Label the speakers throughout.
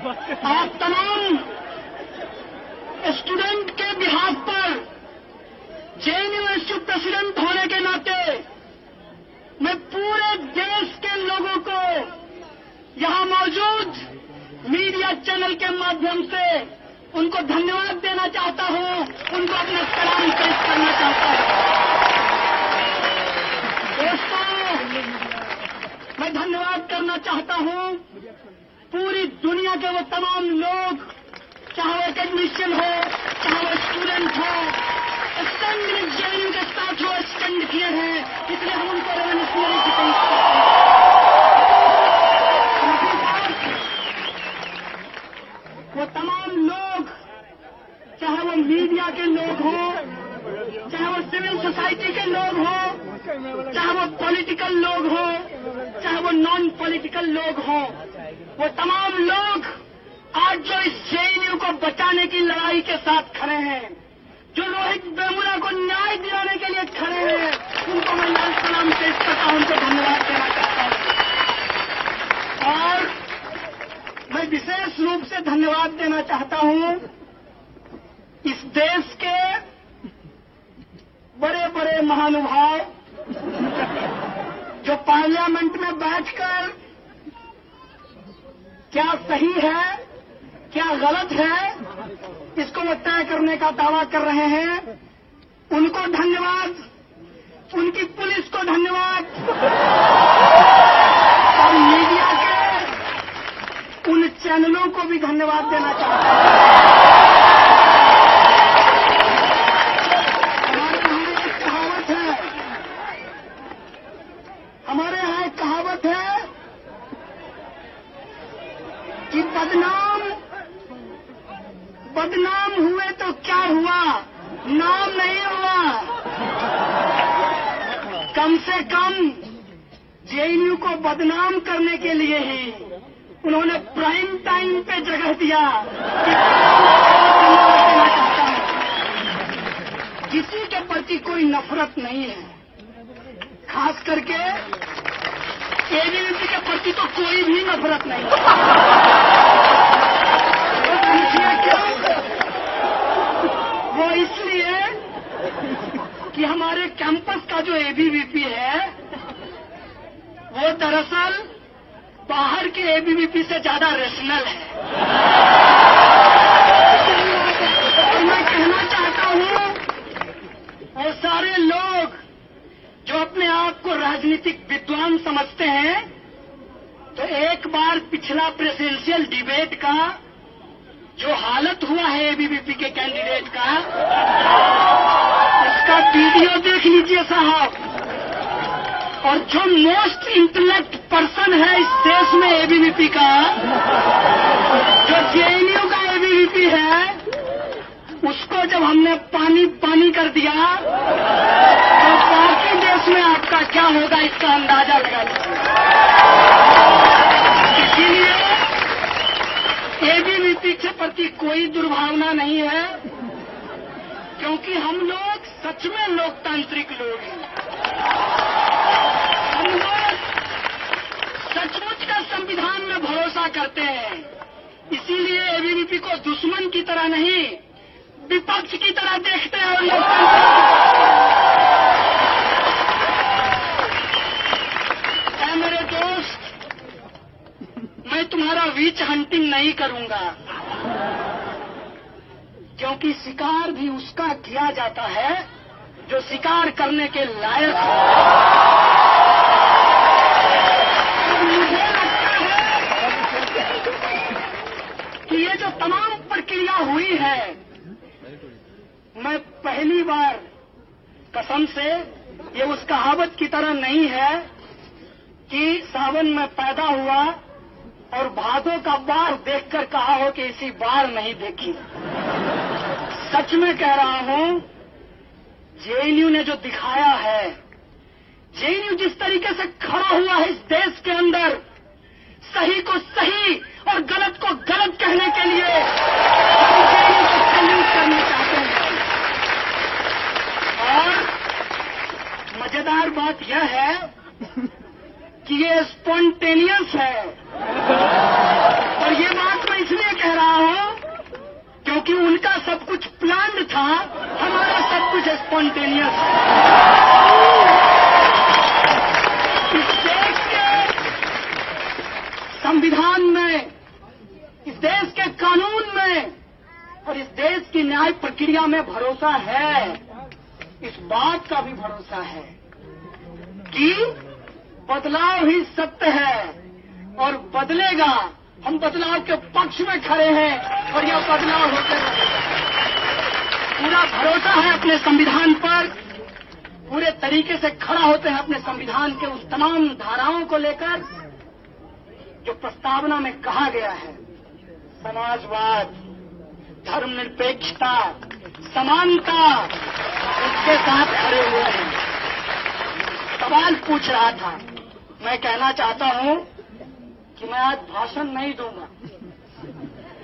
Speaker 1: आप तमाम स्टूडेंट के बिहाफ पर जेएनयू इंस्टीट्यूट प्रेसिडेंट होने के नाते मैं पूरे देश के लोगों को यहाँ मौजूद मीडिया चैनल के माध्यम से उनको धन्यवाद देना चाहता हूँ, उनको अपना सलाम पेश करना चाहता हूँ। दोस्तों, मैं धन्यवाद करना चाहता हूँ। पूरी दुनिया के वो तमाम लोग, चाहे वो एकेडमिशियन हो, चाहे वो स्टूडेंट हो स्टैंड जेएनयू के साथ वो स्टैंड किए हैं, इसलिए हम उनको रेवोल्यूशनरी डिफेंस वो तमाम लोग, चाहे वो मीडिया के लोग हों, चाहे वो सिविल सोसाइटी के लोग हों, चाहे वो पॉलिटिकल लोग हों, चाहे वो नॉन पॉलिटिकल लोग हों वो तमाम लोग आज जो इस जेएनयू को बचाने की लड़ाई के साथ खड़े हैं, जो रोहित बेमुला को न्याय दिलाने के लिए खड़े हैं, उनको मैं लाल सलाम पेश करता हूँ, उनको धन्यवाद देना चाहता हूँ। और मैं विशेष रूप से धन्यवाद देना चाहता हूँ इस देश के बड़े बड़े महानुभाव जो पार्लियामेंट में बैठकर क्या सही है? क्या गलत है? इसको वो तय करने का दावा कर रहे हैं। उनको धन्यवाद। उनकी पुलिस को धन्यवाद। और मीडिया के उन चैनलों को भी धन्यवाद देना चाहता हूँ हमारे यहाँ एक कहावत है हमारे यहाँ एक कहावत है कि बदनाम बदनाम हुए तो क्या हुआ? नाम नहीं हुआ। कम से कम जेएनयू को बदनाम करने के लिए ही उन्होंने प्राइम टाइम पे जगह दिया। किसी के प्रति कोई नफरत नहीं है। खास करके एबीवीपी के प्रति तो कोई भी नफरत नहीं। वो पूछिए क्यों वो इसलिए कि हमारे कैंपस का जो एबीवीपी है, वो दरअसल बाहर के एबीवीपी से ज़्यादा रेशनल है। और मैं कहना चाहता हूँ, वो सारे लोग जो अपने आप को राजनीतिक विद्वान समझते हैं तो एक बार पिछला प्रेसिडेंशियल डिबेट का जो हालत हुआ है एबीवीपी के कैंडिडेट का, उसका वीडियो देख लीजिए साहब। और जो मोस्ट इंटेलेक्ट पर्सन है इस देश में एबीवीपी का, जो जेएनयू का एबीवीपी है, उसको जब हमने पानी पानी कर दिया तो बाकी देश में आपका क्या होगा इसका अंदाज़ा लगा लीजिए इसीलिए एबीवीपी के प्रति कोई दुर्भावना नहीं है, क्योंकि हम लोग सच में लोकतांत्रिक लोग हैं। हम लोग सचमुच का संविधान में भरोसा करते हैं। इसीलिए एबीवीपी को दुश्मन की तरह नहीं, विपक्ष की तरह देखते हैं और लोकतंत्र ऐ मेरे दोस्त मैं तुम्हारा वीच हंटिंग नहीं करूँगा। क्योंकि शिकार भी उसका किया जाता है, जो शिकार करने के लायक हो कि ये जो तमाम प्रक्रिया हुई है, मैं पहली बार कसम से ये उस कहावत की तरह नहीं है कि सावन में पैदा हुआ और भादों का बार देखकर कहा हो कि इसी बार नहीं देखी। सच में कह रहा हूँ, जेएनयू ने जो दिखाया है, जेएनयू जिस तरीके से खड़ा हुआ है इस देश के अंदर, सही को सही और गलत को गलत कहने के लिए जेएनयू को करना चाहते हैं। और मज़ेदार बात यह है कि ये स्पॉन्टेनियस है। और ये बात मैं इसलिए कह रहा हूँ, क्योंकि उनका सब कुछ प्लान था, हमारा सब कुछ स्पॉन्टेनियस है। इस देश के संविधान में, इस देश के कानून में, और इस देश की न्याय प्रक्रिया में भरोसा है। इस बात का भी भरोसा है कि बदलाव ही सत्य है। और बदलेगा, हम बदलाव के पक्ष में खड़े हैं और यह बदलाव होते पूरा भरोसा है अपने संविधान पर। पूरे तरीके से खड़ा होते हैं अपने संविधान के उस तमाम धाराओं को लेकर जो प्रस्तावना में कहा गया है। समाजवाद, धर्मनिरपेक्षता, समानता उसके साथ खड़े हुए हैं। सवाल पूछ रहा था मैं कहना चाहता हूँ कि मैं आज भाषण नहीं दूँगा।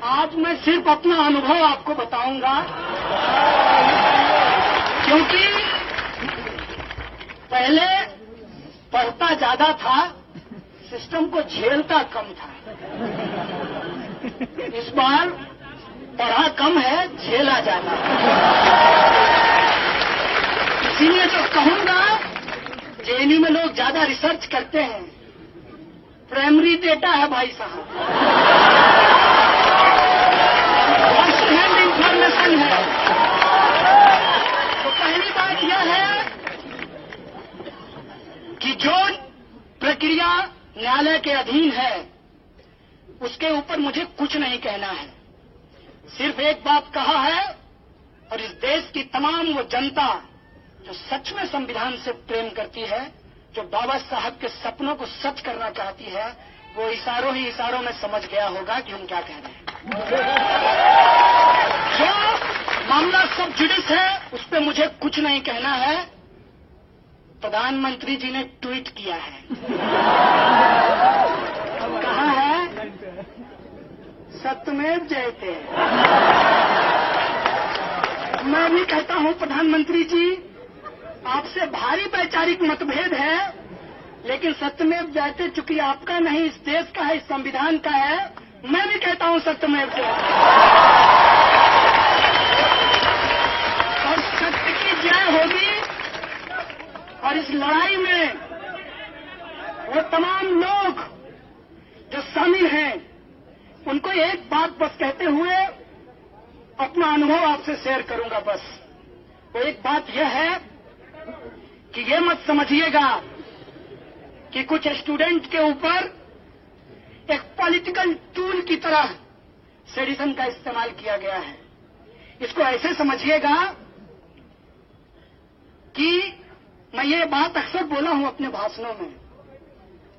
Speaker 1: आज मैं सिर्फ़ अपना अनुभव आपको बताऊँगा। क्योंकि पहले पढ़ता ज़्यादा था, सिस्टम को झेलता कम था। इस बार पढ़ा कम है, झेला ज़्यादा। इसीलिए तो कहूँगा जेएनयू में लोग ज़्यादा रिसर्च करते हैं। प्राइमरी डेटा है भाई साहब। फ़र्स्ट हैंड इंफॉर्मेशन है। तो पहली बात यह है कि जो प्रक्रिया न्यायालय के अधीन है, उसके ऊपर मुझे कुछ नहीं कहना है। सिर्फ़ एक बात कहा है और इस देश की तमाम वो जनता जो सच में संविधान से प्रेम करती है, जो बाबा साहब के सपनों को सच करना चाहती है, वो इशारों ही इशारों में समझ गया होगा कि हम क्या कह रहे हैं। जो मामला सब जुडिस है? उस पर मुझे कुछ नहीं कहना है। प्रधानमंत्री जी ने ट्वीट किया है। कहा है? सत्यमेव जयते मैं भी कहता हूँ, प्रधानमंत्री जी आपसे भारी वैचारिक मतभेद है, लेकिन सत्यमेव जयते चूँकि आपका नहीं, इस देश का है, इस संविधान का है, मैं भी कहता हूँ सत्यमेव जयते और सत्य की जय होगी, और इस लड़ाई में वो तमाम लोग जो शामिल हैं, उनको एक बात बस कहते हुए अपना अनुभव आपसे शेयर करूँगा बस। वो एक बात यह है कि ये मत समझिएगा कि कुछ स्टूडेंट के ऊपर एक पॉलिटिकल टूल की तरह सेडिशन का इस्तेमाल किया गया है। इसको ऐसे समझिएगा कि मैं ये बात अक्सर बोला हूँ अपने भाषणों में।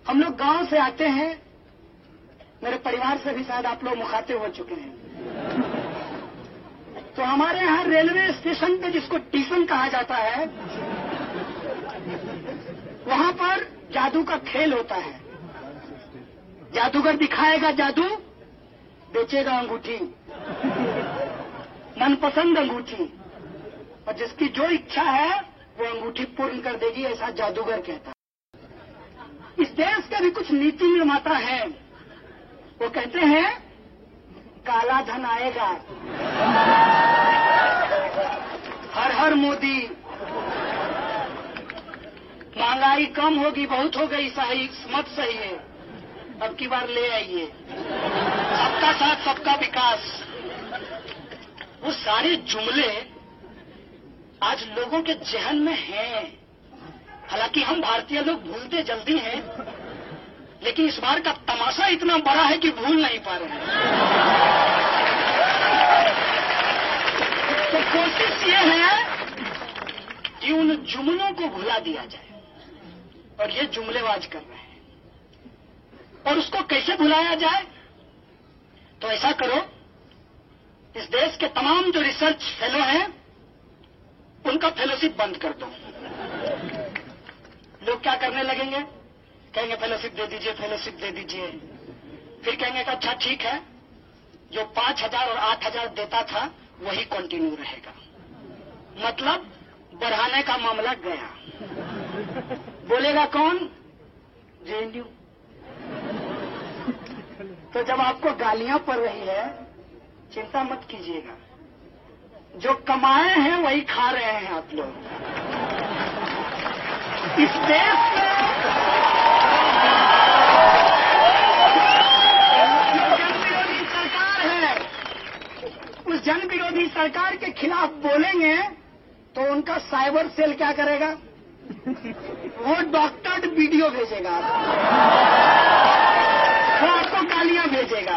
Speaker 1: हम लोग गाँव से आते हैं, मेरे परिवार से भी शायद आप लोग मुखातिब हो चुके हैं। तो हमारे यहाँ रेलवे स्टेशन पे जिसको टीसन कहा जाता है, वहाँ पर जादू का खेल होता है। जादूगर दिखाएगा जादू, बेचेगा अंगूठी। मनपसंद अंगूठी। और जिसकी जो इच्छा है, वो अंगूठी पूर्ण कर देगी, ऐसा जादूगर कहता है। इस देश के भी कुछ नीति निर्माता है। वो कहते हैं, काला धन आएगा। हर मोदी। महँगाई कम होगी, बहुत हो गई सही मत सही है। अब की बार ले आइए। सबका साथ, सबका विकास। वो सारे जुमले आज लोगों के जहन में हैं। हालाँकि हम भारतीय लोग भूलते जल्दी हैं, लेकिन इस बार का तमाशा इतना बड़ा है कि भूल नहीं पा रहे हैं तो कोशिश ये है कि उन जुमलों को भुला दिया जाए। और ये जुमलेबाज कर रहे हैं। और उसको कैसे भुलाया जाए? तो ऐसा करो, इस देश के तमाम जो रिसर्च फेलो हैं, उनका फेलोशिप बंद कर दो। लोग क्या करने लगेंगे? कहेंगे, फेलोशिप दे दीजिए, फेलोशिप दे दीजिए। फिर कहेंगे अच्छा ठीक है। जो पाँच हज़ार और आठ हज़ार देता था, वही कंटिन्यू रहेगा। मतलब बढ़ाने का मामला गया। बोलेगा कौन? जेएनयू। तो जब आपको गालियाँ पड़ रही है, चिंता मत कीजिएगा। जो कमाए हैं, वही खा रहे हैं आप लोग। इस देश में जन विरोधी सरकार है। के खिलाफ बोलेंगे तो उनका साइबर सेल क्या करेगा? वो डॉक्टर्ड वीडियो भेजेगा। वो आपको गालियाँ भेजेगा।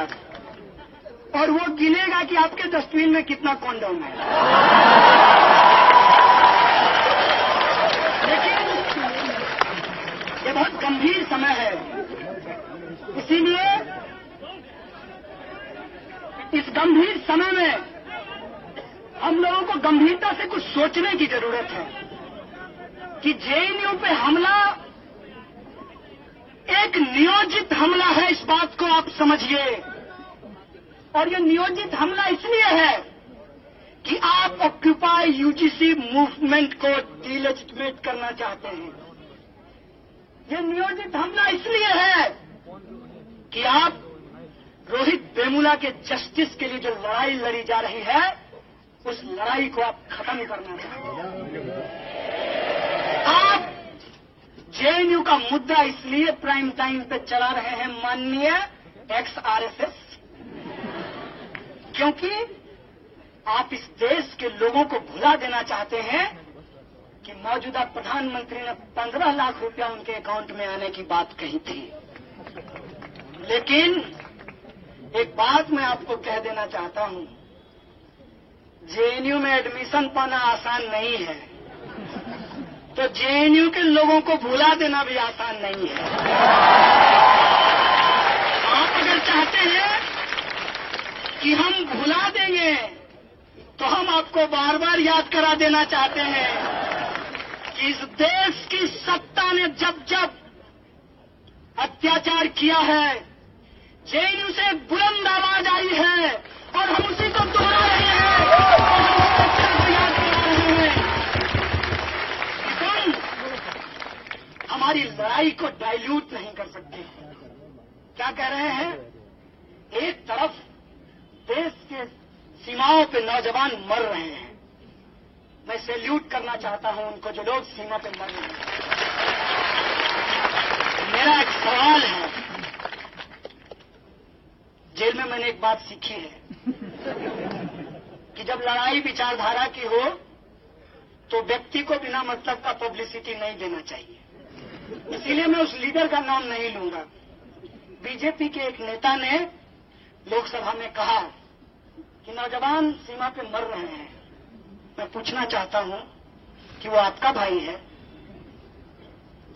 Speaker 1: और वो गिनेगा कि आपके डस्टबिन में कितना कॉन्डोम है। लेकिन ये बहुत गंभीर समय है। इसीलिए इस गंभीर समय में हम लोगों को गंभीरता से कुछ सोचने की ज़रूरत है कि जेएनयू पे हमला एक नियोजित हमला है, इस बात को आप समझिए। और ये नियोजित हमला इसलिए है कि आप ऑक्यूपाई यूजीसी मूवमेंट को डिलेजिटमेट करना चाहते हैं। ये नियोजित हमला इसलिए है कि आप रोहित बेमुला के जस्टिस के लिए जो लड़ाई लड़ी जा रही है उस लड़ाई को आप खत्म करना चाहते आप जेएनयू का मुद्दा इसलिए प्राइम टाइम पे चला रहे हैं माननीय एक्स आरएसएस क्योंकि आप इस देश के लोगों को भुला देना चाहते हैं कि मौजूदा प्रधानमंत्री ने पंद्रह लाख रुपया उनके अकाउंट में आने की बात कही थी। लेकिन एक बात मैं आपको कह देना चाहता हूँ जेएनयू में एडमिशन पाना आसान नहीं है। तो जेएनयू के लोगों को भुला देना भी आसान नहीं है। आप अगर चाहते हैं कि हम भुला देंगे तो हम आपको बार बार याद करा देना चाहते हैं कि इस देश की सत्ता ने जब जब अत्याचार किया है, जेएनयू से बुलंद आवाज़ आई है। और हम उसी हमारी लड़ाई को डाइल्यूट नहीं कर सकते। क्या कह रहे हैं? एक तरफ़ देश के सीमाओं पे नौजवान मर रहे हैं। मैं सैल्यूट करना चाहता हूँ उनको, जो लोग सीमा पे मर रहे हैं। मेरा एक सवाल है। जेल में मैंने एक बात सीखी है। कि जब लड़ाई विचारधारा की हो तो व्यक्ति को बिना मतलब का पब्लिसिटी नहीं देना चाहिए। इसीलिए मैं उस लीडर का नाम नहीं लूँगा। बीजेपी के एक नेता ने लोकसभा में कहा कि नौजवान सीमा पे मर रहे हैं। मैं पूछना चाहता हूँ कि वो आपका भाई है?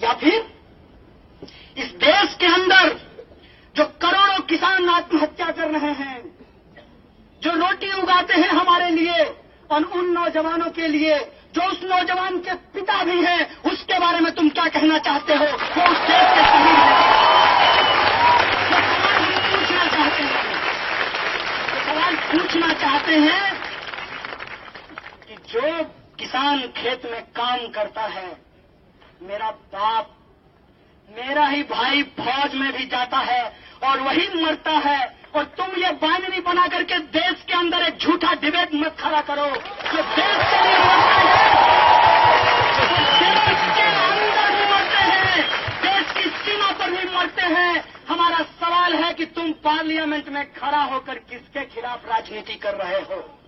Speaker 1: या फिर इस देश के अंदर जो करोड़ों किसान आत्महत्या कर रहे हैं रोटी हैं हमारे लिए और उन नौजवानों के लिए, जो उस नौजवान के पिता भी हैं, उसके बारे में तुम क्या कहना चाहते हो? वो उस देश के शहीद हैं। पूछना चाहते हैं। सवाल पूछना चाहते हैं कि जो किसान खेत में काम करता है, मेरा बाप, मेरा ही भाई फौज में भी जाता है और वही मरता है और तुम ये बाइनरी बना करके देश के अंदर एक झूठा डिबेट मत खड़ा करो। जो देश के लिए मरते हैं देश के अंदर भी मरते हैं, देश की सीमा पर भी मरते हैं, हमारा सवाल है कि तुम पार्लियामेंट में खड़ा होकर किसके खिलाफ राजनीति कर रहे हो?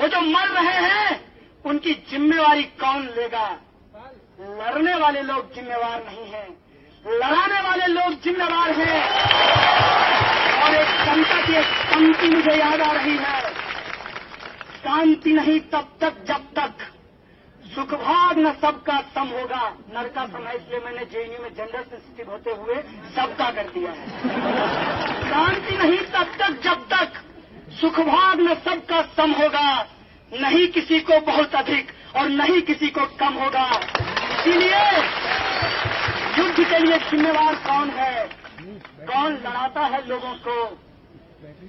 Speaker 1: वो जो मर रहे हैं, उनकी जिम्मेवारी कौन लेगा? लड़ने वाले लोग जिम्मेवार नहीं हैं। लड़ाने वाले लोग जिम्मेवार हैं। और एक कविता की एक पंक्ति मुझे याद आ रही है। शांति नहीं तब तक, जब तक। सुखभाग न सबका सम होगा। नर का सम है, इसलिए मैंने जेएनयू में जेंडर सेंसिटिव होते हुए सबका कर दिया है। शांति नहीं तब तक, जब तक। सुखभाग न सबका सम होगा। नहीं किसी को बहुत अधिक और नहीं किसी को कम होगा। इसीलिए युद्ध के लिए जिम्मेवार कौन है? कौन लड़ाता है लोगों को?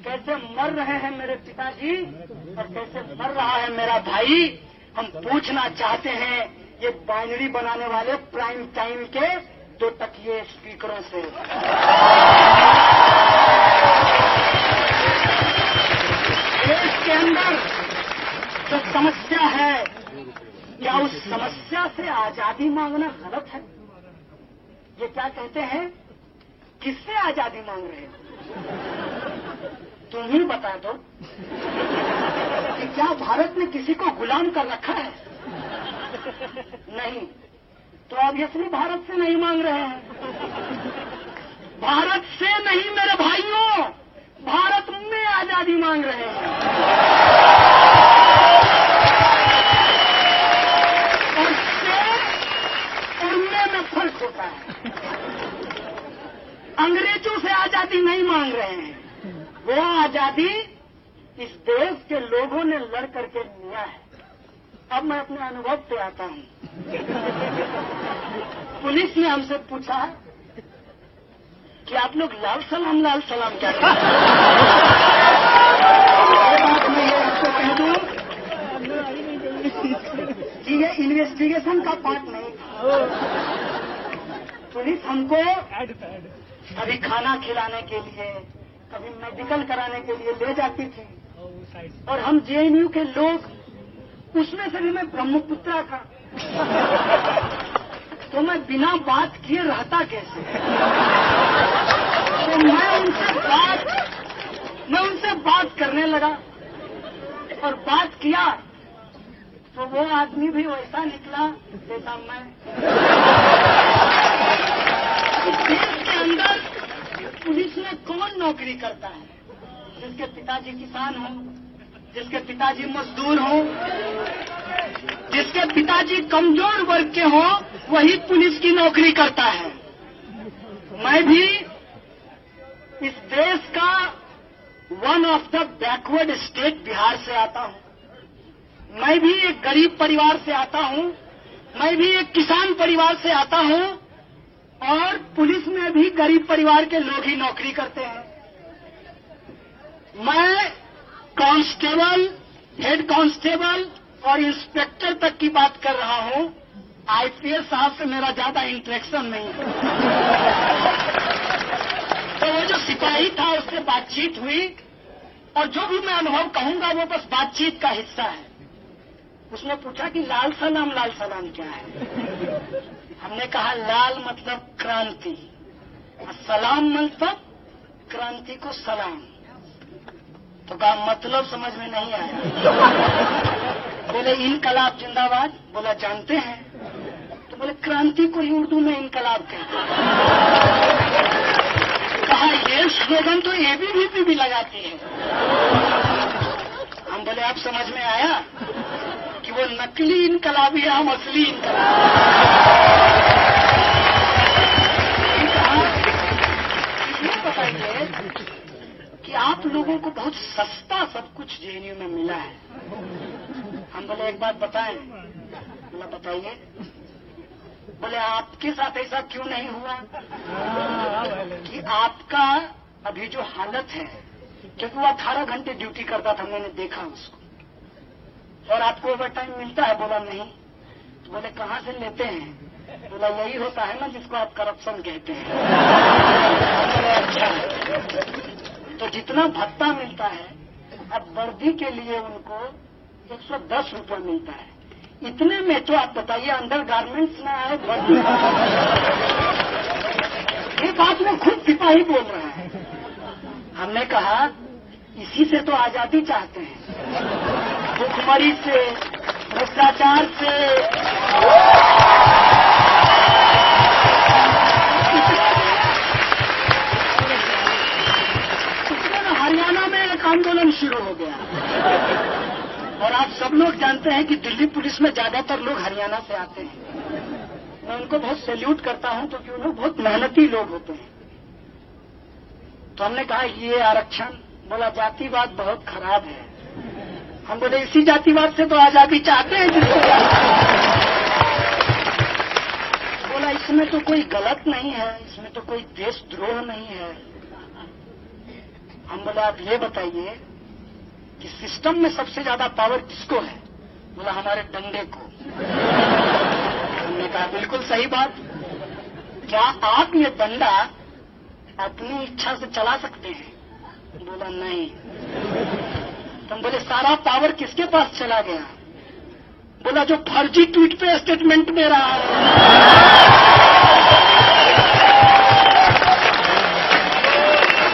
Speaker 1: कैसे मर रहे हैं मेरे पिताजी? और कैसे मर रहा है मेरा भाई? हम पूछना चाहते हैं, ये बाइनरी बनाने वाले प्राइम टाइम के दो तकिए स्पीकरों से। देश के अंदर जो समस्या है, क्या उस समस्या से आज़ादी मांगना गलत है? ये क्या कहते हैं? किससे आज़ादी मांग रहे हो? तुम ही बता दो कि क्या भारत ने किसी को गुलाम कर रखा है? नहीं। तो ऑब्वियसली भारत से नहीं मांग रहे हैं। भारत से नहीं, मेरे भाइयों। भारत में आज़ादी मांग रहे हैं और से और में में फ़र्क होता है अंग्रेज़ों से आज़ादी नहीं मांग रहे हैं। वो आज़ादी इस देश के लोगों ने लड़ करके लिया है। अब मैं अपने अनुभव पे आता हूँ। पुलिस ने हमसे पूछा कि आप लोग लाल सलाम लाल सलाम क्या दूँ कि ये इन्वेस्टिगेशन का पार्ट नहीं। पुलिस हमको कभी खाना खिलाने के लिए, कभी मेडिकल कराने के लिए ले जाती थी। और हम जेएनयू के लोग, उसमें से भी मैं ब्रह्मपुत्रा था। तो मैं बिना बात किए रहता कैसे? तो मैं उनसे बात, मैं उनसे बात करने लगा। और बात किया तो वो आदमी भी वैसा निकला, जैसा मैं। के अंदर पुलिस में कौन नौकरी करता है? जिसके पिताजी किसान हो, जिसके पिताजी मजदूर हो, जिसके पिताजी कमज़ोर वर्ग के हो, वही पुलिस की नौकरी करता है। मैं भी इस देश का one of the backward state Bihar से आता हूँ। मैं भी एक गरीब परिवार से आता हूँ। मैं भी एक किसान परिवार से आता हूँ। और पुलिस में भी गरीब परिवार के लोग ही नौकरी करते हैं। मैं कांस्टेबल, हेड कांस्टेबल और इंस्पेक्टर तक की बात कर रहा हूँ। आईपीएस साहब से मेरा ज़्यादा इंटरेक्शन नहीं है। तो वो जो सिपाही था, उससे बातचीत हुई और जो भी मैं अनुभव कहूँगा, वो बस बातचीत का हिस्सा है। उसने पूछा कि लाल सलाम लाल सलाम क्या है? हमने कहा, लाल मतलब क्रांति। और सलाम मतलब क्रांति को सलाम। तो कहा मतलब समझ में नहीं आया। बोले, इनकलाब जिंदाबाद। बोला, जानते हैं। तो बोले, क्रांति को ही उर्दू में इनकलाब कहते हैं। कहा, ये स्लोगन तो एबीवीपी भी लगाती है। हम बोले, आप समझ में आया? वो नकली इनकलाबी हम असली इनकलाब बताइए कि आप लोगों को बहुत सस्ता सब कुछ जेएनयू में मिला है। हम बोले एक बात बताएँ बोला बताइए बोले आपके साथ ऐसा क्यों नहीं हुआ कि आपका अभी जो हालत है, क्योंकि वो अठारह घंटे ड्यूटी करता था, मैंने देखा उसको। और आपको ओवर टाइम मिलता है, बोला नहीं तो बोले, कहाँ से लेते हैं? बोला, यही होता है ना जिसको आप करप्शन कहते हैं. तो जितना भत्ता मिलता है, अब वर्दी के लिए उनको एक सौ दस रुपये मिलता है। इतने में तो आप बताइए अंडर गारमेंट्स में आए, वर्दी ये बात में खुद सिपाही बोल रहा है। हमने कहा, इसी से तो आज़ादी चाहते हैं। भुखमरी से, भ्रष्टाचार से। हरियाणा में एक आंदोलन शुरू हो गया। और आप सब लोग जानते हैं कि दिल्ली पुलिस में ज़्यादातर लोग हरियाणा से आते हैं। मैं उनको बहुत सैल्यूट करता हूँ, क्योंकि तो बहुत मेहनती लोग होते हैं। तो हमने कहा, ये आरक्षण बोला, जातिवाद बहुत खराब है। हम बोले, इसी जातिवाद से तो आज़ादी चाहते हैं जिसको बोला, इसमें तो कोई गलत नहीं है, इसमें तो कोई देशद्रोह नहीं है। हम बोले, आप ये बताइए कि सिस्टम में सबसे ज़्यादा पावर किसको है? बोला, हमारे डंडे को। हमने कहा, बिल्कुल सही बात। क्या आप ये डंडा अपनी इच्छा से चला सकते हैं? बोला, नहीं। तुम बोले, सारा पावर किसके पास चला गया? बोला, जो फर्जी ट्वीट पे स्टेटमेंट दे रहा है.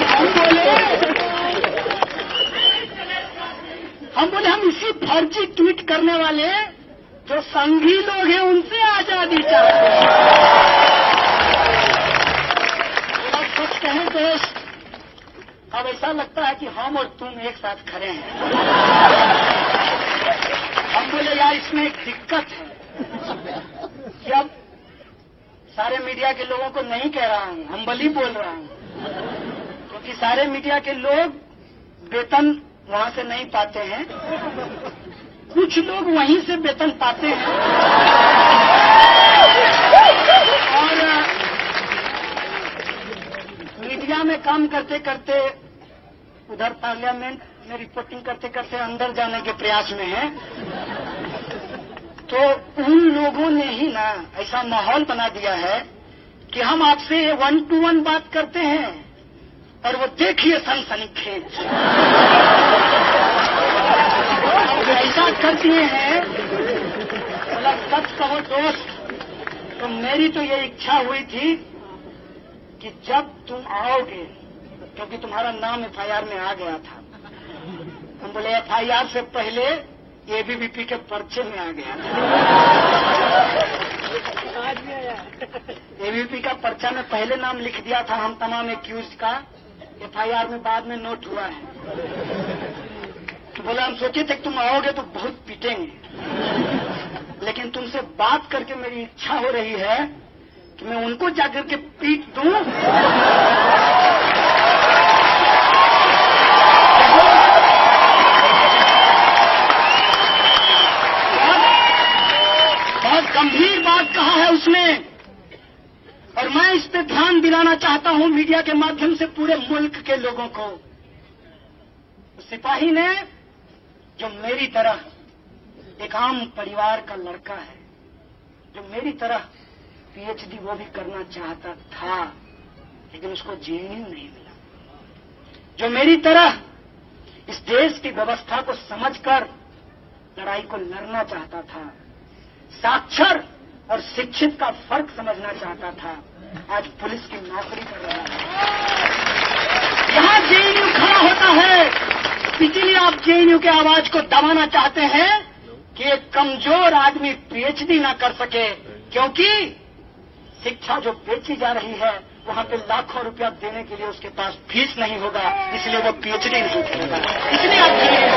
Speaker 1: हम बोले हम बोले, हम इसी फर्जी ट्वीट करने वाले जो संघी लोग हैं, उनसे आज़ादी चाहते हैं। सच कहें देश अब ऐसा लगता है कि हम और तुम एक साथ खड़े हैं। हम बोले, यार, इसमें एक दिक्कत है। कि अब सारे मीडिया के लोगों को नहीं कह रहा हूँ हम बली बोल रहा हूँ, क्योंकि सारे मीडिया के लोग वेतन वहाँ से नहीं पाते हैं, कुछ लोग वहीं से वेतन पाते हैं। और, मीडिया में काम करते करते उधर पार्लियामेंट में रिपोर्टिंग करते करते अंदर जाने के प्रयास में है। तो उन लोगों ने ही ना ऐसा माहौल बना दिया है कि हम आपसे वन टू वन बात करते हैं और वो देखिए सनसनी खेज ऐसा कर दिए हैं। मतलब सच कहो दोस्त तो मेरी तो ये इच्छा हुई थी कि जब तुम आओगे क्योंकि तुम्हारा नाम एफआईआर में आ गया था। हम बोले, एफआईआर से पहले एबीवीपी के पर्चे में आ गया एबीवीपी का पर्चा में पहले नाम लिख दिया था, हम तमाम एक्यूज का। एफआईआर में बाद में नोट हुआ है। तो बोला, हम सोचे थे तुम आओगे तो बहुत पीटेंगे। लेकिन तुमसे बात करके मेरी इच्छा हो रही है कि मैं उनको जाकर के पीट दूँ बहुत गंभीर बात कहा है उसने और मैं इस दिलाना चाहता हूँ मीडिया के माध्यम से पूरे मुल्क के लोगों को। सिपाही ने, जो मेरी तरह एक आम परिवार का लड़का है, जो मेरी तरह पीएचडी वो भी करना चाहता था, लेकिन उसको जेएनयू नहीं मिला। जो मेरी तरह इस देश की व्यवस्था को समझकर लड़ाई को लड़ना चाहता था, साक्षर और शिक्षित का फ़र्क समझना चाहता था आज पुलिस की नौकरी कर रहा है। यहाँ जेएनयू खड़ा होता है, इसीलिए आप जेएनयू के आवाज़ को दबाना चाहते हैं कि एक कमज़ोर आदमी पीएचडी ना कर सके, क्योंकि शिक्षा जो बेची जा रही है, वहाँ पे लाखों रुपया देने के लिए उसके पास फ़ीस नहीं होगा, इसलिए वो पीएचडी नहीं करेगा। इसलिए आप जेएनयू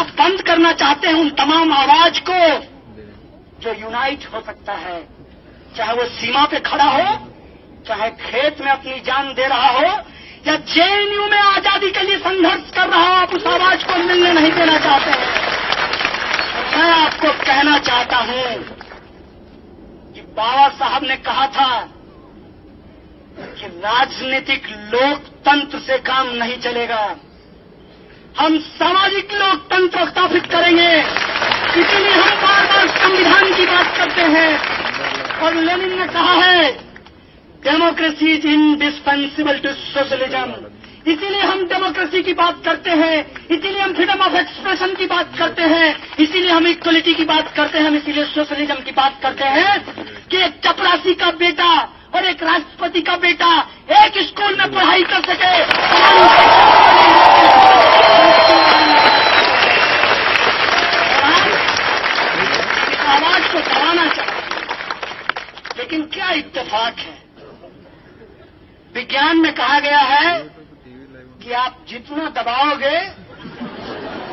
Speaker 1: आप बंद करना चाहते हैं उन तमाम आवाज़ को जो यूनाइट हो सकता है चाहे वो सीमा पे खड़ा हो, चाहे खेत में अपनी जान दे रहा हो, या जेएनयू में आज़ादी के लिए संघर्ष कर रहा हो, आप उस आवाज़ को मिलने नहीं देना चाहते हैं। मैं आपको कहना चाहता हूँ कि बाबा साहब ने कहा था कि राजनीतिक लोकतंत्र से काम नहीं चलेगा। हम सामाजिक लोकतंत्र स्थापित करेंगे। इसलिए हम बार बार संविधान की बात करते हैं। और लेनिन ने कहा है democracy is indispensable to socialism इसीलिए हम डेमोक्रेसी की बात करते हैं, इसीलिए हम फ्रीडम ऑफ़ एक्सप्रेशन की बात करते हैं, इसीलिए हम इक्वलिटी की बात करते हैं, हम इसीलिए सोशलिज्म की बात करते हैं कि एक चपरासी का बेटा और एक राष्ट्रपति का बेटा एक स्कूल में पढ़ाई कर सके इस आवाज़ को दबाना चाहिए लेकिन क्या इत्तेफाक है? विज्ञान में कहा गया है कि आप जितना दबाओगे,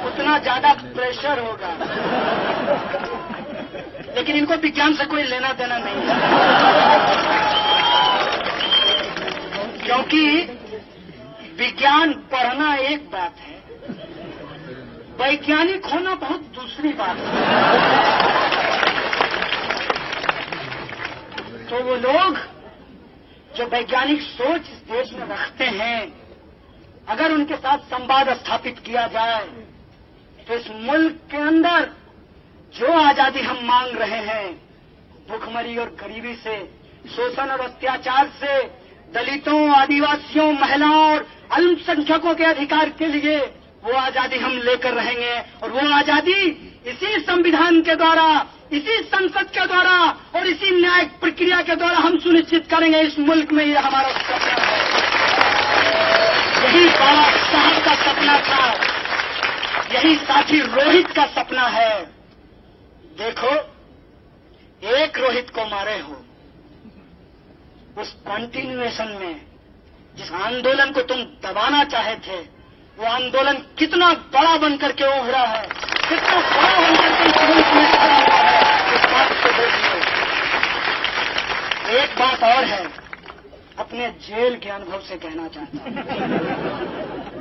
Speaker 1: उतना ज़्यादा प्रेशर होगा। लेकिन इनको विज्ञान से कोई लेना देना नहीं है। क्योंकि विज्ञान पढ़ना एक बात है, वैज्ञानिक होना बहुत दूसरी बात है। तो वो लोग जो वैज्ञानिक सोच इस देश में रखते हैं, अगर उनके साथ संवाद स्थापित किया जाए तो इस मुल्क के अंदर जो आज़ादी हम मांग रहे हैं, भुखमरी और गरीबी से, शोषण और अत्याचार से, दलितों, आदिवासियों, महिलाओं और अल्पसंख्यकों के अधिकार के लिए वो आज़ादी हम लेकर रहेंगे और वो आज़ादी इसी संविधान के द्वारा इसी संसद के द्वारा और इसी न्यायिक प्रक्रिया के द्वारा हम सुनिश्चित करेंगे इस मुल्क में ये हमारा सपना है। यही बाबा साहब का सपना था। यही साथी रोहित का सपना है। देखो, एक रोहित को मारे हो। उस कंटिन्यूएशन में जिस आंदोलन को तुम दबाना चाहे थे, वो आंदोलन कितना बड़ा बनकर के उभरा है। कितना बड़ा बनकर के है इस बात को देखिए एक बात और है। अपने जेल के अनुभव से कहना चाहता हूँ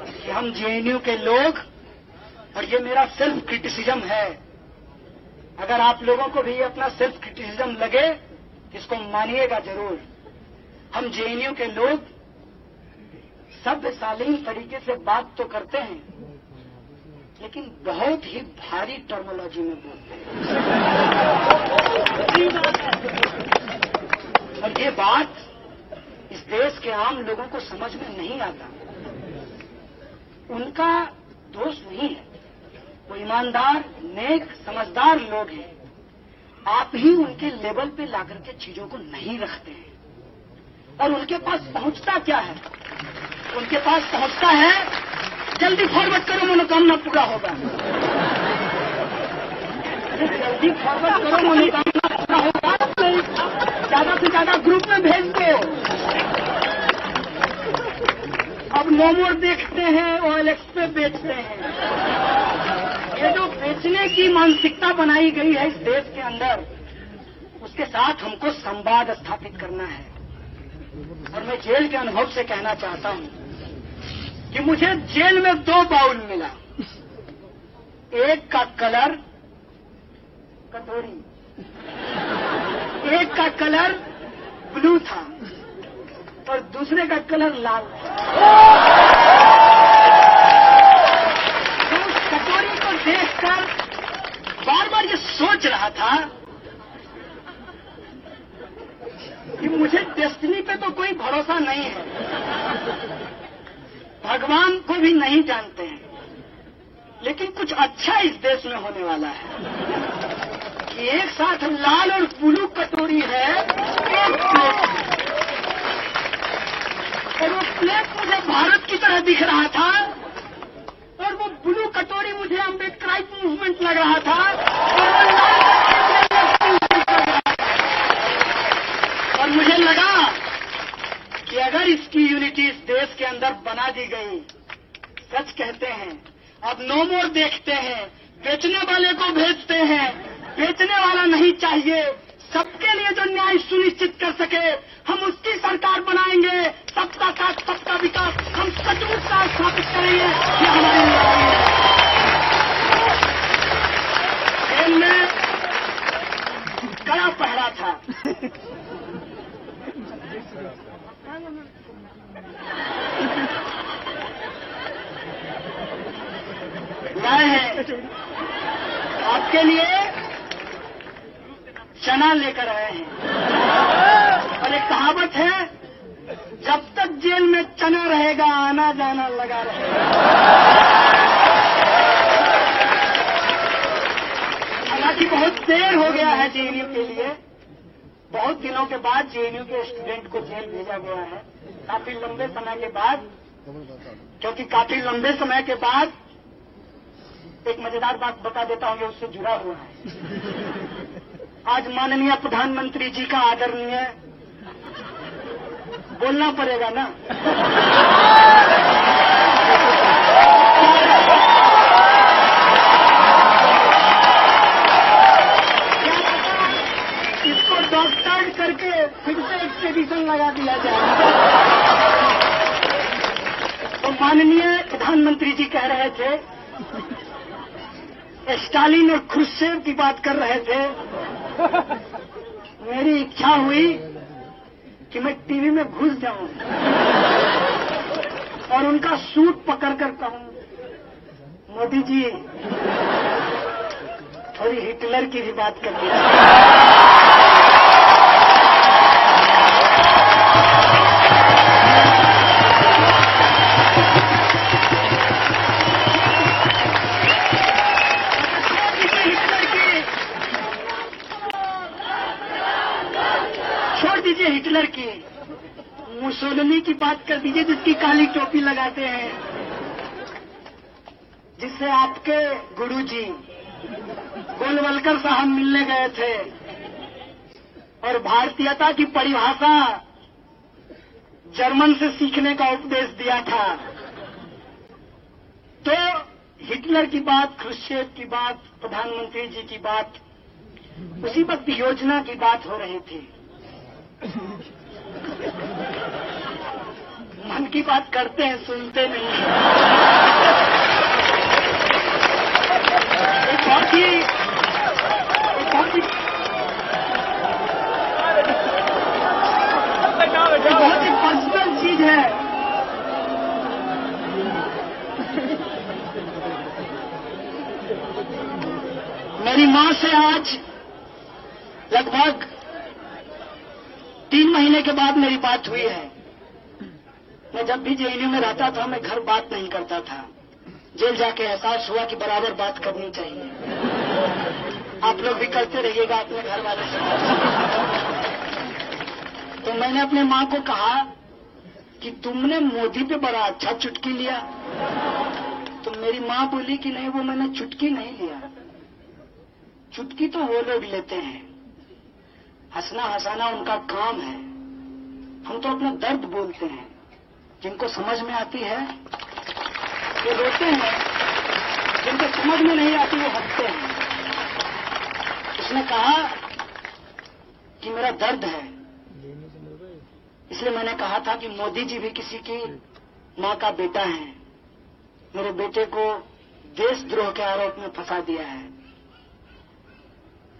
Speaker 1: कि हम जेएनयू के लोग, और ये मेरा सेल्फ क्रिटिसिज्म है। अगर आप लोगों को भी अपना सेल्फ क्रिटिसिज्म लगे, इसको मानिएगा ज़रूर। हम जेएनयू के लोग सभ्य शालीन तरीके से बात तो करते हैं, लेकिन बहुत ही भारी टर्मोलॉजी में बोलते हैं। और ये बात इस देश के आम लोगों को समझ में नहीं आता। उनका दोष नहीं है। वो ईमानदार, नेक, समझदार लोग हैं। आप ही उनके लेवल पे लाकर के चीज़ों को नहीं रखते हैं। और उनके पास पहुँचता क्या है? उनके पास पहुँचता है, जल्दी फॉरवर्ड करो, मनोकामना पूरा होगा। जल्दी फॉरवर्ड करो, मनोकामना। ज़्यादा से ज़्यादा ग्रुप में भेज दो। अब मोमोर देखते हैं ओएलएक्स पे बेचते हैं। ये जो बेचने की मानसिकता बनाई गई है इस देश के अंदर, उसके साथ हमको संवाद स्थापित करना है। और मैं जेल के अनुभव से कहना चाहता हूँ कि मुझे जेल में दो बाउल मिला। एक का कलर कटोरी। एक का कलर ब्लू था और दूसरे का कलर लाल था। तो उस कटोरी को देखकर बार बार ये सोच रहा था कि मुझे डेस्टिनी पे तो कोई भरोसा नहीं है। भगवान को भी नहीं जानते हैं, लेकिन कुछ अच्छा इस देश में होने वाला है। एक साथ लाल और ब्लू कटोरी है। और वो प्लेट मुझे भारत की तरह दिख रहा था। और वो ब्लू कटोरी मुझे अम्बेडकराइट मूवमेंट लग रहा था। और वो लाल। और मुझे लगा कि अगर इसकी यूनिटी इस देश के अंदर बना दी गई, सच कहते हैं, अब नो मोर देखते हैं, बेचने वाले को भेजते हैं बेचने वाला नहीं चाहिए। सबके लिए जो न्याय सुनिश्चित कर सके, हम उसकी सरकार बनाएँगे। सबका साथ, सबका विकास। हम सचमुच साथ स्थापित करेंगे। ये हमारी लड़ाई है। जेल में कड़ा पहरा था। लाए हैं। आपके लिए चना लेकर आए हैं। और एक कहावत है, जब तक जेल में चना रहेगा आना जाना लगा रहेगा। हालाँकि बहुत देर हो गया है जेएनयू के लिए। बहुत दिनों के बाद जेएनयू के स्टूडेंट को जेल भेजा गया है। काफ़ी लंबे समय के बाद, क्योंकि काफ़ी लंबे समय के बाद एक मज़ेदार बात बता देता हूँ जो उससे जुड़ा हुआ है। आज माननीय प्रधानमंत्री जी का आदरणीय बोलना पड़ेगा ना? इसको डॉक्टर करके फिर से एक्सपेडिशन लगा दिया जाए। तो माननीय प्रधानमंत्री जी कह रहे थे, स्टालिन और खुर्शेव की बात कर रहे थे। मेरी इच्छा हुई कि मैं टीवी में घुस जाऊँ और उनका सूट पकड़ कर कहूँ, मोदी जी, थोड़ी हिटलर की भी बात कर की बात कर दीजिए जिसकी काली टोपी लगाते हैं। जिससे आपके गुरुजी गोलवलकर साहब मिलने गए थे। और भारतीयता की परिभाषा जर्मन से सीखने का उपदेश दिया था। तो हिटलर की बात, ख्रुश्चेव की बात, प्रधानमंत्री जी की बात, उसी वक्त योजना की बात हो रही थी। मन की बात करते हैं सुनते नहीं एक बहुत ही एक बहुत ही एक बहुत ही पर्सनल चीज़ है मेरी माँ से आज लगभग बाद मेरी बात हुई है। मैं जब भी जेएनयू में रहता था, मैं घर बात नहीं करता था। जेल जाके एहसास हुआ कि बराबर बात करनी चाहिए। आप लोग भी करते रहिएगा अपने घर वाले से। तो मैंने अपने माँ को कहा कि तुमने मोदी पे बड़ा अच्छा चुटकी लिया। तो मेरी माँ बोली कि नहीं, वो मैंने चुटकी नहीं लिया। चुटकी तो वो लोग लेते हैं। हंसना हंसाना उनका काम है। हम तो अपना दर्द बोलते हैं। जिनको समझ में आती है, वो रोते हैं। जिनको समझ में नहीं आती, वो हँसते हैं। उसने कहा कि मेरा दर्द है। इसलिए मैंने कहा था कि मोदी जी भी किसी की माँ का बेटा है। मेरे बेटे को देशद्रोह के आरोप में फंसा दिया है।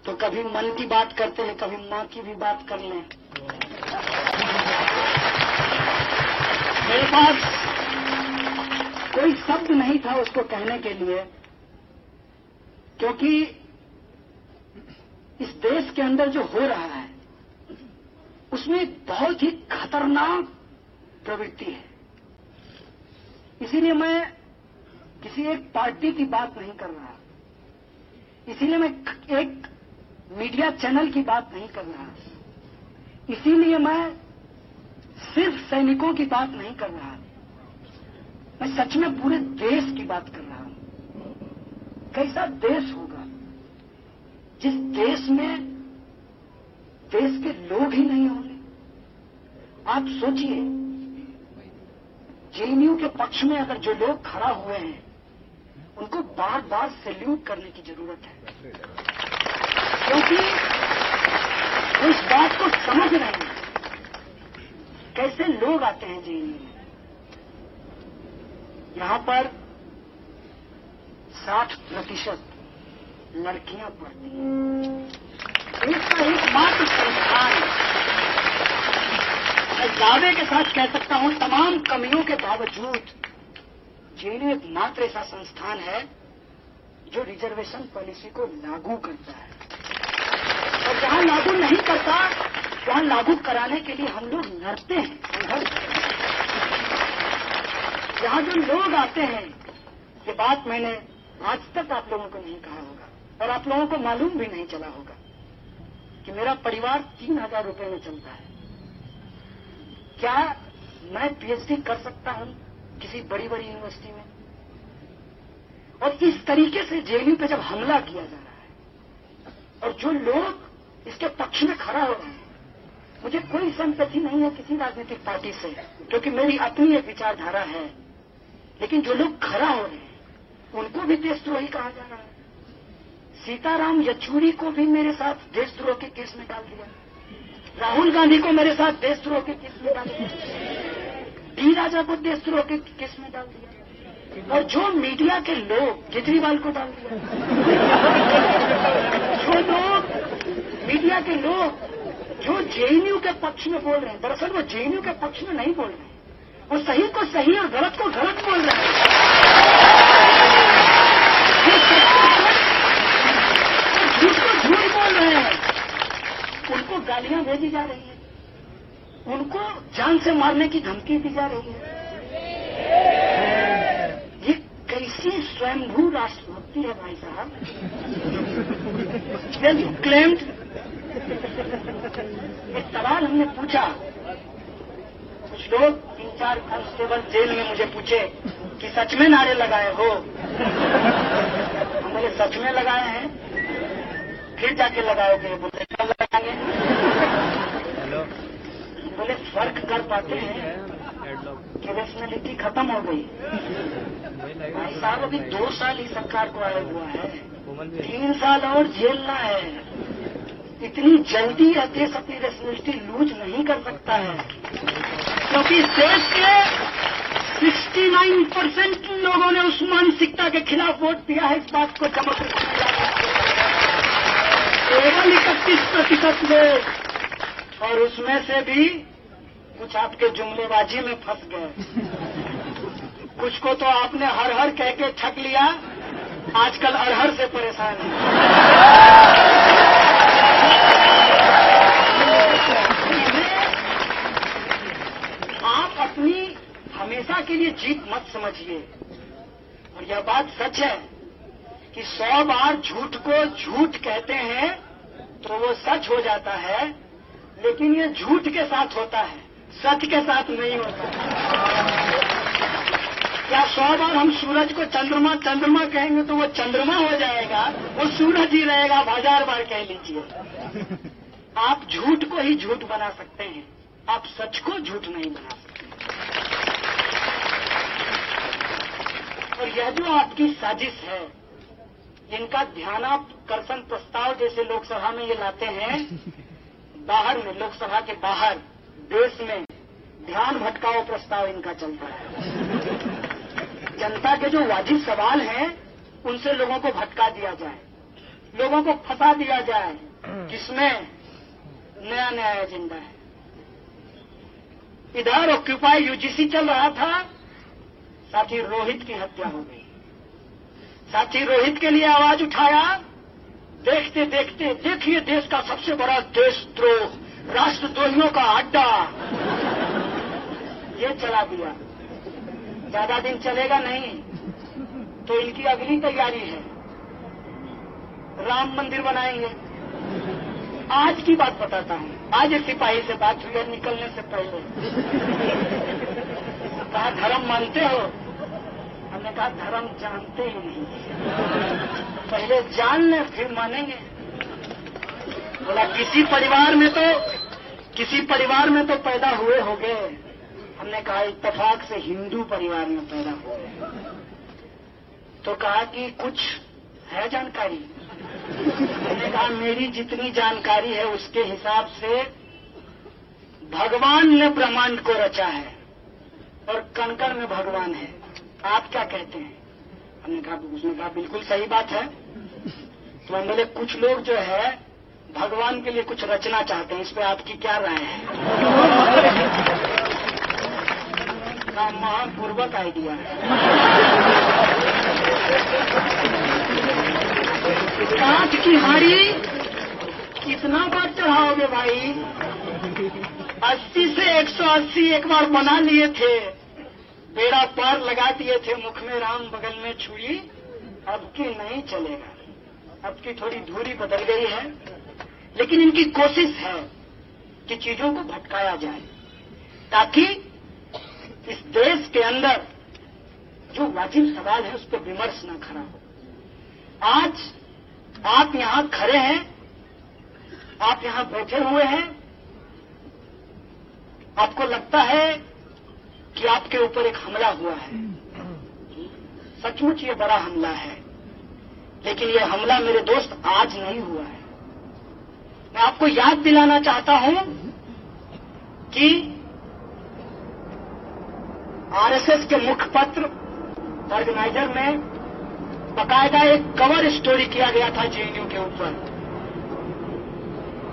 Speaker 1: तो कभी मन की बात करते हैं, कभी माँ की भी बात कर लें। मेरे पास कोई शब्द नहीं था उसको कहने के लिए, क्योंकि इस देश के अंदर जो हो रहा है, उसमें बहुत ही खतरनाक प्रवृत्ति है। इसीलिए मैं किसी एक पार्टी की बात नहीं कर रहा। इसीलिए मैं एक मीडिया चैनल की बात नहीं कर रहा। इसीलिए मैं सिर्फ़ सैनिकों की बात नहीं कर रहा। मैं सच में पूरे देश की बात कर रहा हूँ। कैसा देश होगा, जिस देश में देश के लोग ही नहीं होंगे? आप सोचिए, जेएनयू के पक्ष में अगर जो लोग खड़ा हुए हैं, उनको बार बार सैल्यूट करने की ज़रूरत है। क्योंकि वो इस बात को समझ रहे हैं कैसे लोग आते हैं जेएनयू में? यहाँ पर 60 प्रतिशत लड़कियाँ पढ़ती हैं। इसका एकमात्र संस्थान मैं दावे के साथ कह सकता हूँ, तमाम कमियों के बावजूद जेएनयू एक मात्र ऐसा संस्थान है जो रिजर्वेशन पॉलिसी को लागू करता है। और जहाँ लागू नहीं करता वहाँ लागू कराने के लिए हम लोग लड़ते हैं, संघर्ष यहाँ जो लोग आते हैं, ये बात मैंने आज तक आप लोगों को नहीं कहा होगा, और आप लोगों को मालूम भी नहीं चला होगा कि मेरा परिवार तीन हज़ार रुपये में चलता है। क्या मैं पीएचडी कर सकता हूँ किसी बड़ी बड़ी यूनिवर्सिटी में? और इस तरीके से जेएनयू पे जब हमला किया जा रहा है, और जो लोग इसके पक्ष में खड़ा हो रहे हैं मुझे कोई संपत्ति नहीं है किसी राजनीतिक पार्टी से, क्योंकि मेरी अपनी एक विचारधारा है। लेकिन जो लोग खड़ा हो रहे हैं, उनको भी देशद्रोही कहा जा रहा है। सीताराम येचूरी को भी मेरे साथ देशद्रोह के केस में डाल दिया। राहुल गांधी को मेरे साथ देशद्रोह के केस में डाल दिया। डी राजा को देशद्रोह के केस में डाल दिया। और जो मीडिया के लोग, केजरीवाल को डाल दिया। जो लोग मीडिया के लोग जो जेएनयू के पक्ष में बोल रहे हैं, दरअसल वो जेएनयू के पक्ष में नहीं बोल रहे हैं। वो सही को सही और गलत को गलत बोल रहे हैं। झूठ को झूठ बोल रहे हैं। उनको गालियाँ भेजी जा रही हैं। उनको जान से मारने की धमकी दी जा रही है। ये कैसी स्वयंभू राष्ट्रभक्ति है भाई साहब। क्लेम्ड एक सवाल हमने पूछा। कुछ लोग तीन चार कांस्टेबल जेल में मुझे पूछे कि सच में नारे लगाए हो? हम बोले सच में लगाए हैं? फिर जाके लगाओगे बोले कब लगाएँगे? बोले फ़र्क कर पाते हैं कि रेशनलिटी खत्म हो गई। भाई साहब अभी दो साल ही सरकार को आया हुआ है। तीन साल और झेलना है। इतनी जल्दी यह देश अपनी रेशनलिटी लूज नहीं कर सकता है। क्योंकि देश के 69 परसेंट लोगों ने उस मानसिकता के खिलाफ वोट दिया है, इस बात को चमक केवल इकतीस प्रतिशत लोग, और उसमें से भी कुछ आपके जुमलेबाजी में फंस गए। कुछ को तो आपने हर हर कह के ठक लिया, आजकल अरहर से परेशान है आप अपनी हमेशा के लिए जीत मत समझिए। और यह बात सच है कि सौ बार झूठ को झूठ कहते हैं तो वो सच हो जाता है, लेकिन ये झूठ के साथ होता है, सच के साथ नहीं होता। क्या सौ बार हम सूरज को चंद्रमा चंद्रमा कहेंगे तो वो चंद्रमा हो जाएगा, वो सूरज ही रहेगा आप हज़ार बार कह लीजिए। आप झूठ को ही झूठ बना सकते हैं, आप सच को झूठ नहीं बना सकते। और यह जो आपकी साजिश है इनका ध्यानाकर्षण प्रस्ताव जैसे लोकसभा में ये लाते हैं बाहर में लोकसभा के बाहर देश में ध्यान भटकाओ प्रस्ताव इनका चलता है। जनता के जो वाजिब सवाल हैं उनसे लोगों को भटका दिया जाए लोगों को फंसा दिया जाए जिसमें नया नया एजेंडा है। इधर ऑक्यूपाई यूजीसी चल रहा था साथी रोहित की हत्या हो गई। साथी रोहित के लिए आवाज़ उठाया। देखते देखते, देखिए देश का सबसे बड़ा देशद्रोह, राष्ट्रद्रोहियों का अड्डा। ये चला दिया। ज़्यादा दिन चलेगा नहीं तो इनकी अगली तैयारी है। राम मंदिर बनाएँगे। आज की बात बताता हूँ। आज एक सिपाही से बात हुई निकलने से पहले। कहा, धर्म मानते हो? हमने कहा, धर्म जानते ही नहीं। पहले जान ले, फिर मानेंगे। बोला, किसी परिवार में तो किसी परिवार में तो पैदा हुए हो गए हमने कहा, इत्तेफाक से हिंदू परिवार में पैदा हुए तो कहा कि कुछ है जानकारी? हमने कहा, मेरी जितनी जानकारी है, उसके हिसाब से भगवान ने ब्रह्मांड को रचा है। और कणकण में भगवान है। आप क्या कहते हैं? हमने कहा, उसने कहा, बिल्कुल सही बात है। तो हम बोले कुछ लोग जो है, भगवान के लिए कुछ रचना चाहते हैं। इस पर आपकी क्या राय है? महापूर्वक आइडिया है। कांच की हाड़ी कितना बार चढ़ाओगे भाई? अस्सी से एक सौ अस्सी एक बार बना लिए थे। बेड़ा पार लगा दिए थे मुख में राम, बगल में छुरी। अब की नहीं चलेगा? अब की थोड़ी दूरी बदल गई है। लेकिन इनकी कोशिश है कि चीज़ों को भटकाया जाए, ताकि इस देश के अंदर जो वाजिब सवाल है उस पर विमर्श न खड़ा हो। आज आप यहाँ खड़े हैं, आप यहाँ बैठे हुए हैं आपको लगता है कि आपके ऊपर एक हमला हुआ है? सचमुच ये बड़ा हमला है, लेकिन ये हमला मेरे दोस्त आज नहीं हुआ है। मैं आपको याद दिलाना चाहता हूँ कि आरएसएस के मुखपत्र ऑर्गेनाइजर में बकायदा एक कवर स्टोरी किया गया था जेएनयू के ऊपर।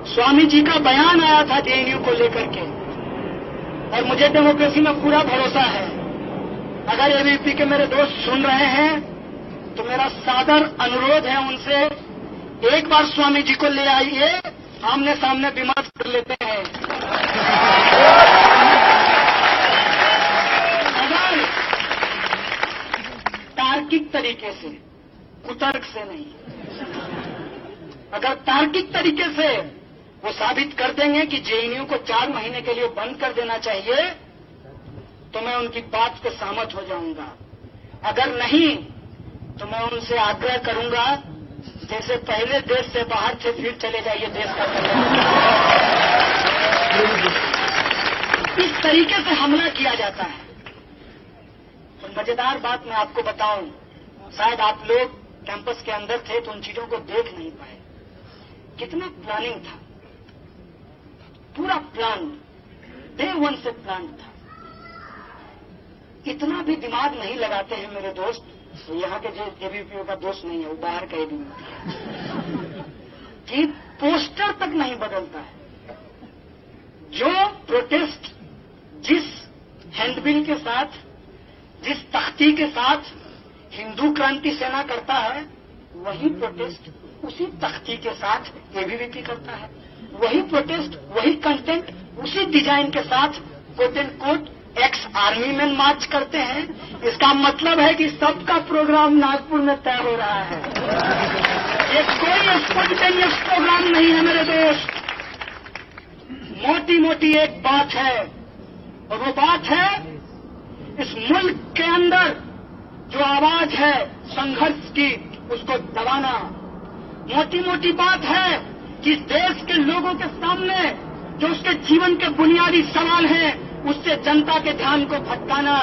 Speaker 1: स्वामी जी का बयान आया था जेएनयू को लेकर के। और मुझे डेमोक्रेसी में पूरा भरोसा है। अगर एबीपी के मेरे दोस्त सुन रहे हैं तो मेरा सादर अनुरोध है उनसे, एक बार स्वामी जी को ले आइए, आमने सामने विमर्श कर लेते हैं। अगर तार्किक तरीके से कुतर्क से नहीं। अगर तार्किक तरीके से वो साबित कर देंगे कि जेएनयू को चार महीने के लिए बंद कर देना चाहिए तो मैं उनकी बात को सहमत हो जाऊँगा। अगर नहीं तो मैं उनसे आग्रह करूँगा, जैसे पहले देश से बाहर थे, फिर चले जाइए देश का इस तरीके से हमला किया जाता है। तो मज़ेदार बात मैं आपको बताऊँ, शायद आप लोग कैंपस के अंदर थे तो उन चीज़ों को देख नहीं पाए। कितना प्लानिंग था। पूरा प्लान डे वन से प्लान था। इतना भी दिमाग नहीं लगाते हैं मेरे दोस्त तो यहाँ के जो एबीपीओ का दोस्त नहीं है, वो बाहर का एबीपी है। कि पोस्टर तक नहीं बदलता है। जो प्रोटेस्ट जिस हैंडबिल के साथ, जिस तख्ती के साथ हिंदू क्रांति सेना करता है, वही प्रोटेस्ट उसी तख्ती के साथ एबीवीपी करता है। वही प्रोटेस्ट वही कंटेंट उसी डिज़ाइन के साथ quote and quote ex army man march करते हैं। इसका मतलब है कि सबका प्रोग्राम नागपुर में तय हो रहा है। ये कोई स्पॉन्टेनियस प्रोग्राम नहीं है मेरे दोस्त। मोटी मोटी एक बात है, और वो बात है, इस मुल्क के अंदर जो आवाज़ है संघर्ष की, उसको दबाना। मोटी मोटी बात है कि देश के लोगों के सामने जो उसके जीवन के बुनियादी सवाल हैं, उससे जनता के ध्यान को भटकाना।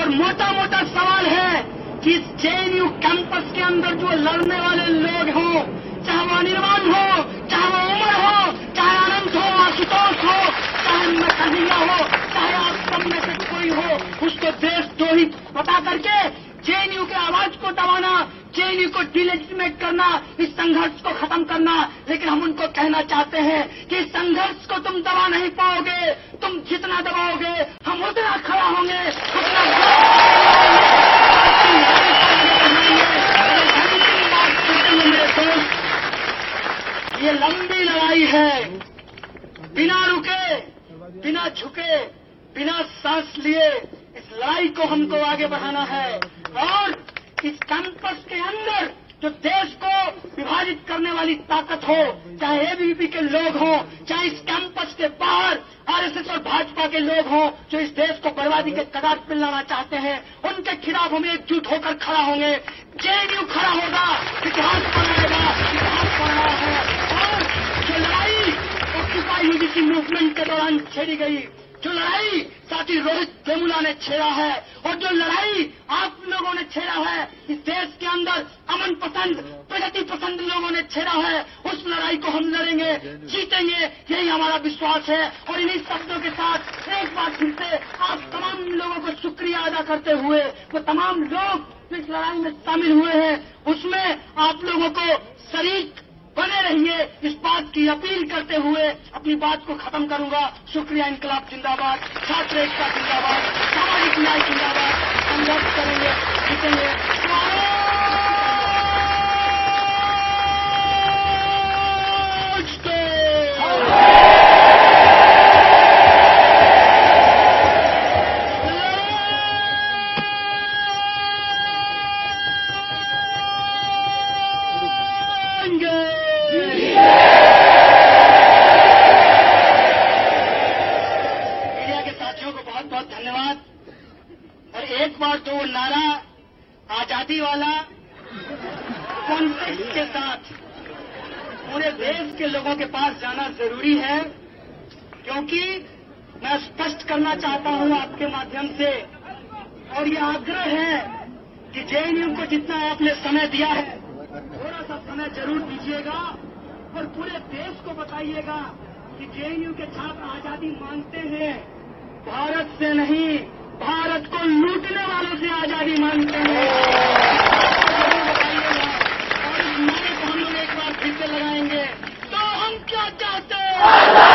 Speaker 1: और मोटा मोटा सवाल है कि इस जेएनयू कैंपस के अंदर जो लड़ने वाले लोग हों, चाहे वो अनिर्वाण हो, चाहे वो उमर हो, चाहे आनंद हो, आशुतोष हो, चाहे मैं कन्हैया हो, चाहे आप सब में से कोई हो, उसको देश दो ही पता करके जेएनयू के आवाज़ को दबाना, जेएनयू को डिलेजिटिमेट करना, इस संघर्ष को खत्म करना। लेकिन हम उनको कहना चाहते हैं कि इस संघर्ष को तुम दबा नहीं पाओगे, तुम जितना दबाओगे, हम उतना खड़ा होंगे। उतना ये लंबी लड़ाई है। बिना रुके, बिना झुके, बिना सांस लिए इस लड़ाई को हमको आगे बढ़ाना है और इस कैंपस के अंदर जो देश को विभाजित करने वाली ताकत हो, चाहे एबीवीपी के लोग हों, चाहे इस कैंपस के बाहर आरएसएस और भाजपा के लोग हों, जो इस देश को बर्बादी के कगार पर लाना चाहते हैं, उनके खिलाफ हम एकजुट होकर खड़ा होंगे। जेएनयू खड़ा होगा, इतिहास बनाएगा इतिहास बन रहा है। और जो लड़ाई ऑक्यूपाई यूजीसी मूवमेंट के दौरान छेड़ी गई जो लड़ाई साथी रोहित वेमुला ने छेड़ा है और जो लड़ाई आप लोगों ने छेड़ा है, इस देश के अंदर अमन पसंद, प्रगति पसंद लोगों ने छेड़ा है, उस लड़ाई को हम लड़ेंगे, जीतेंगे, यही हमारा विश्वास है। और इन्हीं शब्दों के साथ एक बार फिर से आप तमाम लोगों को शुक्रिया अदा करते हुए, वो तमाम लोग इस लड़ाई में शामिल हुए हैं, उसमें आप लोगों को शरीक बने रहिए। इस बात की अपील करते हुए अपनी बात को खत्म करूँगा। शुक्रिया इनकलाब जिंदाबाद, छात्र एकता जिंदाबाद, सामाजिक न्याय जिंदाबाद। संघर्ष करेंगे, जीतेंगे स्वराज को मीडिया के साथियों को बहुत बहुत धन्यवाद और एक बार तो वो नारा वाला कॉन्टेक्ट के साथ पूरे देश के लोगों के पास जाना ज़रूरी है, क्योंकि मैं स्पष्ट करना चाहता हूँ आपके माध्यम से। और ये आग्रह है कि जेएनयू को जितना आपने समय दिया है, थोड़ा सा समय ज़रूर दीजिएगा और पूरे देश को बताइएगा कि जेएनयू के छात्र आज़ादी मांगते हैं। भारत से नहीं, भारत को लूटने वालों से आज़ादी मांगते हैं। टीके लगाएँगे। तो हम क्या चाहते हैं?